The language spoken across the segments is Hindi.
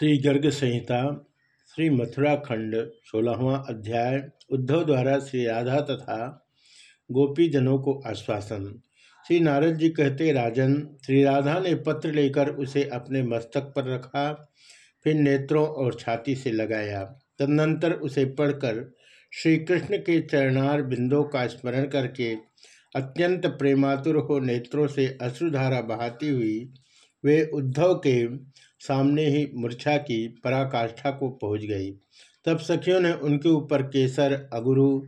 श्री गर्ग संहिता श्री मथुरा खंड सोलहवा अध्याय, उद्धव द्वारा श्री राधा तथा गोपीजनों को आश्वासन। श्री नारद जी कहते, राजन, श्री राधा ने पत्र लेकर उसे अपने मस्तक पर रखा, फिर नेत्रों और छाती से लगाया। तदनंतर उसे पढ़कर श्री कृष्ण के चरणार बिंदों का स्मरण करके अत्यंत प्रेमातुर हो नेत्रों से अश्रुधारा बहाती हुई वे उद्धव के सामने ही मूर्छा की पराकाष्ठा को पहुँच गई। तब सखियों ने उनके ऊपर केसर, अगुरु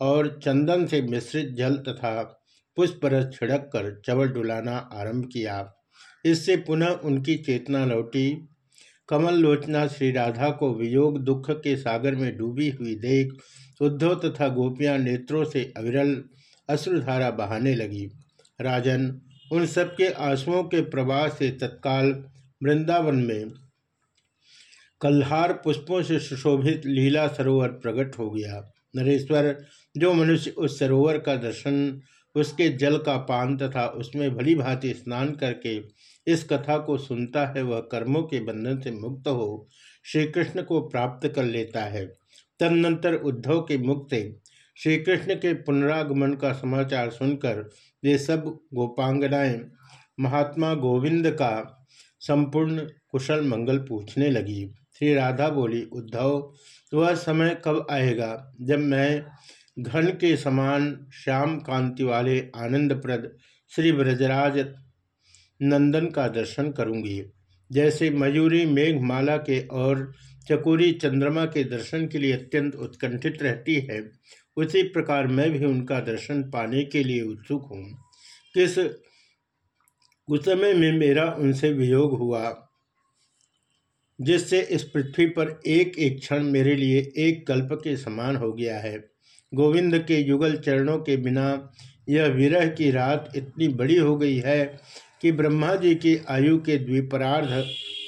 और चंदन से मिश्रित जल तथा पुष्परस छिड़क कर चवल डुलाना आरंभ किया। इससे पुनः उनकी चेतना लौटी। कमल लोचना श्री राधा को वियोग दुख के सागर में डूबी हुई देख उद्धव तथा गोपियाँ नेत्रों से अविरल अश्रुधारा बहाने लगी। राजन उन सबके आंसुओं के प्रवाह से तत्काल वृंदावन में कल्हार पुष्पों से सुशोभित लीला सरोवर प्रकट हो गया। नरेश्वर, जो मनुष्य उस सरोवर का दर्शन, उसके जल का पान तथा उसमें भली भांति स्नान करके इस कथा को सुनता है, वह कर्मों के बंधन से मुक्त हो श्री कृष्ण को प्राप्त कर लेता है। तदनंतर उद्धव के मुक्त श्री कृष्ण के पुनरागमन का समाचार सुनकर वे सब गोपांगनाएँ महात्मा गोविंद का संपूर्ण कुशल मंगल पूछने लगी। श्री राधा बोली, उद्धव, वह समय कब आएगा जब मैं घन के समान श्याम कांति वाले आनंदप्रद श्री ब्रजराज नंदन का दर्शन करूँगी। जैसे मयूरी मेघमाला के और चकोरी चंद्रमा के दर्शन के लिए अत्यंत उत्कंठित रहती है उसी प्रकार मैं भी उनका दर्शन पाने के लिए उत्सुक हूँ। किस उस समय में मेरा उनसे वियोग हुआ, जिससे इस पृथ्वी पर एक एक क्षण मेरे लिए एक कल्प के समान हो गया है। गोविंद के युगल चरणों के बिना यह विरह की रात इतनी बड़ी हो गई है कि ब्रह्मा जी की आयु के द्विपरार्ध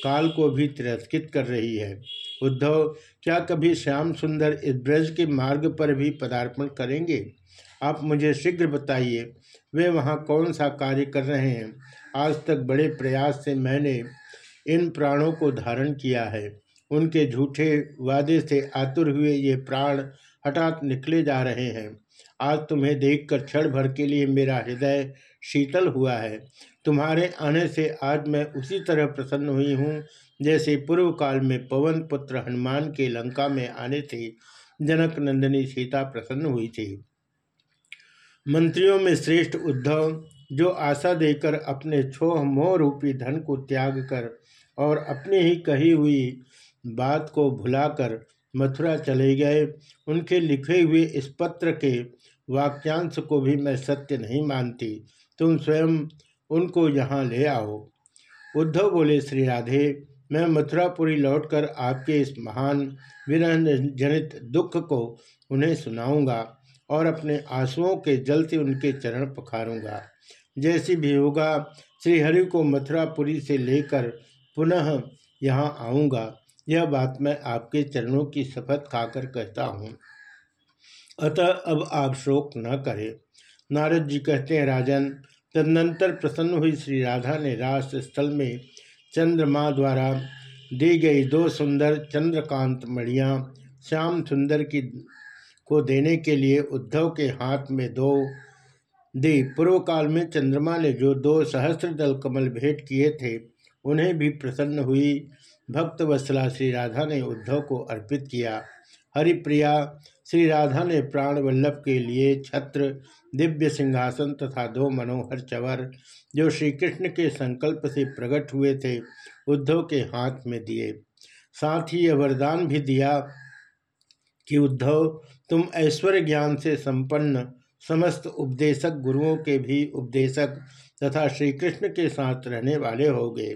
काल को भी तिरस्कृत कर रही है। उद्धव क्या कभी श्याम सुंदर इस ब्रज के मार्ग पर भी पदार्पण करेंगे? आप मुझे शीघ्र बताइए, वे वहाँ कौन सा कार्य कर रहे हैं? आज तक बड़े प्रयास से मैंने इन प्राणों को धारण किया है। उनके झूठे वादे से आतुर हुए ये प्राण हठात निकले जा रहे हैं। आज तुम्हें देखकर क्षण भर के लिए मेरा हृदय शीतल हुआ है। तुम्हारे आने से आज मैं उसी तरह प्रसन्न हुई हूँ जैसे पूर्व काल में पवन पुत्र हनुमान के लंका में आने से जनक नंदिनी सीता प्रसन्न हुई थी। मंत्रियों में श्रेष्ठ उद्धव, जो आशा देकर अपने छोह मोह रूपी धन को त्याग कर और अपनी ही कही हुई बात को भुलाकर मथुरा चले गए, उनके लिखे हुए इस पत्र के वाक्यांश को भी मैं सत्य नहीं मानती। तुम स्वयं उनको यहाँ ले आओ। उद्धव बोले, श्री राधे मैं मथुरापुरी लौटकर आपके इस महान विरह जनित दुख को उन्हें सुनाऊँगा और अपने आंसुओं के जल से उनके चरण पखारूँगा जैसी भी होगा, श्रीहरि को मथुरापुरी से लेकर पुनः यहाँ आऊँगा। यह बात मैं आपके चरणों की शपथ खाकर कहता हूँ। अतः अब आप शोक न करें। नारद जी कहते हैं, राजन, तदनंतर प्रसन्न हुई श्री राधा ने राष्ट्र स्थल में चंद्रमा द्वारा दी गई दो सुंदर चंद्रकांत मणियाँ श्याम सुंदर की, को देने के लिए उद्धव के हाथ में दो दी। पूर्व काल में चंद्रमा ने जो दो सहस्त्र दल कमल भेंट किए थे, उन्हें भी प्रसन्न हुई। भक्त वसला श्री राधा ने उद्धव को अर्पित किया। हरिप्रिया, श्री राधा ने प्राण वल्लभ के लिए छत्र, दिव्य सिंहासन तथा दो मनोहर चवर, जो श्री कृष्ण के संकल्प से प्रकट हुए थे उद्धव के हाथ में दिए। साथ ही यह वरदान भी दिया कि उद्धव, तुम ऐश्वर्य ज्ञान से संपन्न, समस्त उपदेशक गुरुओं के भी उपदेशक तथा श्री कृष्ण के साथ रहने वाले हो गए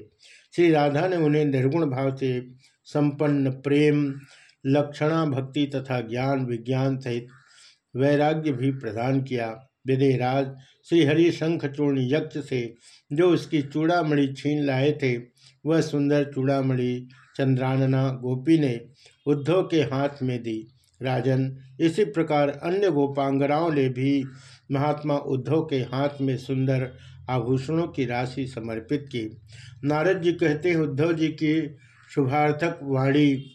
श्री राधा ने उन्हें निर्गुण भाव से संपन्न, प्रेम लक्षणा भक्ति तथा ज्ञान विज्ञान सहित वैराग्य भी प्रदान किया। विदेहराज श्रीहरि शंखचूर्ण यक्ष से जो उसकी चूड़ामणि छीन लाए थे, वह सुंदर चूड़ामणि चंद्रानना गोपी ने उद्धव के हाथ में दी। राजन, इसी प्रकार अन्य गोपांगनाओं ने भी महात्मा उद्धव के हाथ में सुंदर आभूषणों की राशि समर्पित की। नारद जी कहते उद्धव जी की शुभार्थक वाणी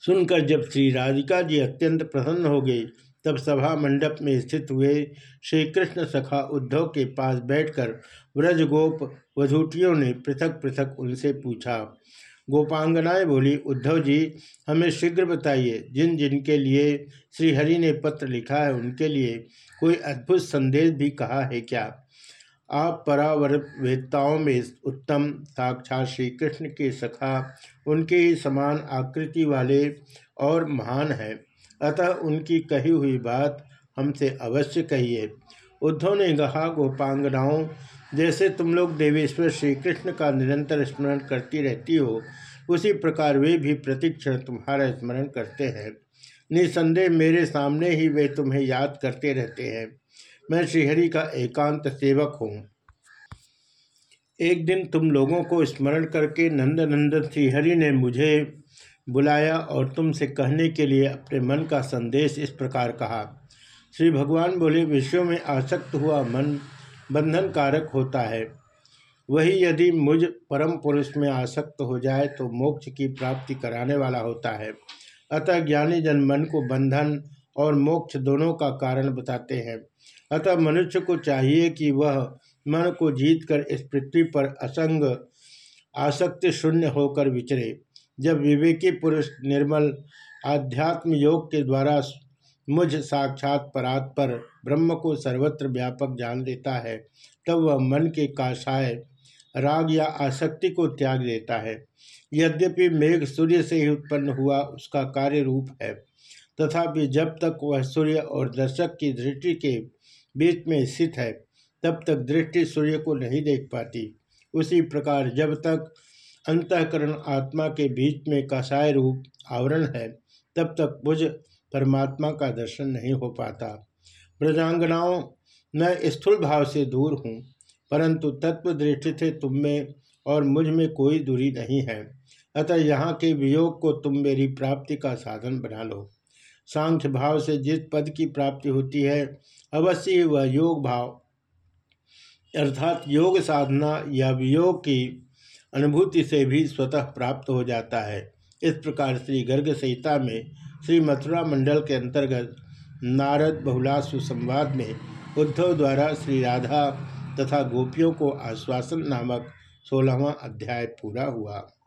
सुनकर जब श्री राधिका जी अत्यंत प्रसन्न हो गए, तब सभा मंडप में स्थित हुए श्री कृष्ण सखा उद्धव के पास बैठकर व्रजगोप वधूटियों ने पृथक पृथक उनसे पूछा गोपांगनाएँ बोली, उद्धव जी, हमें शीघ्र बताइए, जिन जिन के लिए श्रीहरि ने पत्र लिखा है उनके लिए कोई अद्भुत संदेश भी कहा है क्या? आप परावरवेत्ताओं में उत्तम साक्षात श्री कृष्ण के सखा, उनके ही समान आकृति वाले और महान हैं। अतः उनकी कही हुई बात हमसे अवश्य कहिए। उद्धव ने कहा, गोपांगनाओं, जैसे तुम लोग देवेश्वर श्री कृष्ण का निरंतर स्मरण करती रहती हो, उसी प्रकार वे भी प्रतिक्षण तुम्हारा स्मरण करते हैं। निसंदेह मेरे सामने ही वे तुम्हें याद करते रहते हैं। मैं श्रीहरि का एकांत सेवक हूँ। एक दिन तुम लोगों को स्मरण करके नंदनंदन श्रीहरि ने मुझे बुलाया और तुमसे कहने के लिए अपने मन का संदेश इस प्रकार कहा। श्री भगवान बोले, विश्व में आसक्त हुआ मन बंधन कारक होता है। वही यदि मुझ परम पुरुष में आसक्त हो जाए तो मोक्ष की प्राप्ति कराने वाला होता है। अतः ज्ञानी जन मन को बंधन और मोक्ष दोनों का कारण बताते हैं। अतः मनुष्य को चाहिए कि वह मन को जीतकर इस पृथ्वी पर असंग, आसक्ति शून्य होकर विचरे। जब विवेकी पुरुष निर्मल आध्यात्म योग के द्वारा मुझ साक्षात परात पर ब्रह्म को सर्वत्र व्यापक जान लेता है, तब वह मन के काशाय राग या आसक्ति को त्याग देता है। यद्यपि मेघ सूर्य से ही उत्पन्न हुआ उसका कार्य रूप है। तथापि जब तक वह सूर्य और दर्शक की दृष्टि के बीच में स्थित है, तब तक दृष्टि सूर्य को नहीं देख पाती। उसी प्रकार जब तक अंतकरण आत्मा के बीच में कसाय रूप आवरण है, तब तक मुझ परमात्मा का दर्शन नहीं हो पाता। ब्रजांगनाओं, मैं स्थूल भाव से दूर हूँ, परंतु तत्व दृष्टि से तुम में और मुझमें कोई दूरी नहीं है। अतः यहाँ के वियोग को तुम मेरी प्राप्ति का साधन बना लो। सांख्य भाव से जिस पद की प्राप्ति होती है, अवश्य वह योग भाव। अर्थात योग साधना या वियोग की अनुभूति से भी स्वतः प्राप्त हो जाता है। इस प्रकार श्री गर्ग संहिता में श्री मथुरा मंडल के अंतर्गत नारद बहुलाश्व संवाद में उद्धव द्वारा श्री राधा तथा गोपियों को आश्वासन नामक सोलहवां अध्याय पूरा हुआ।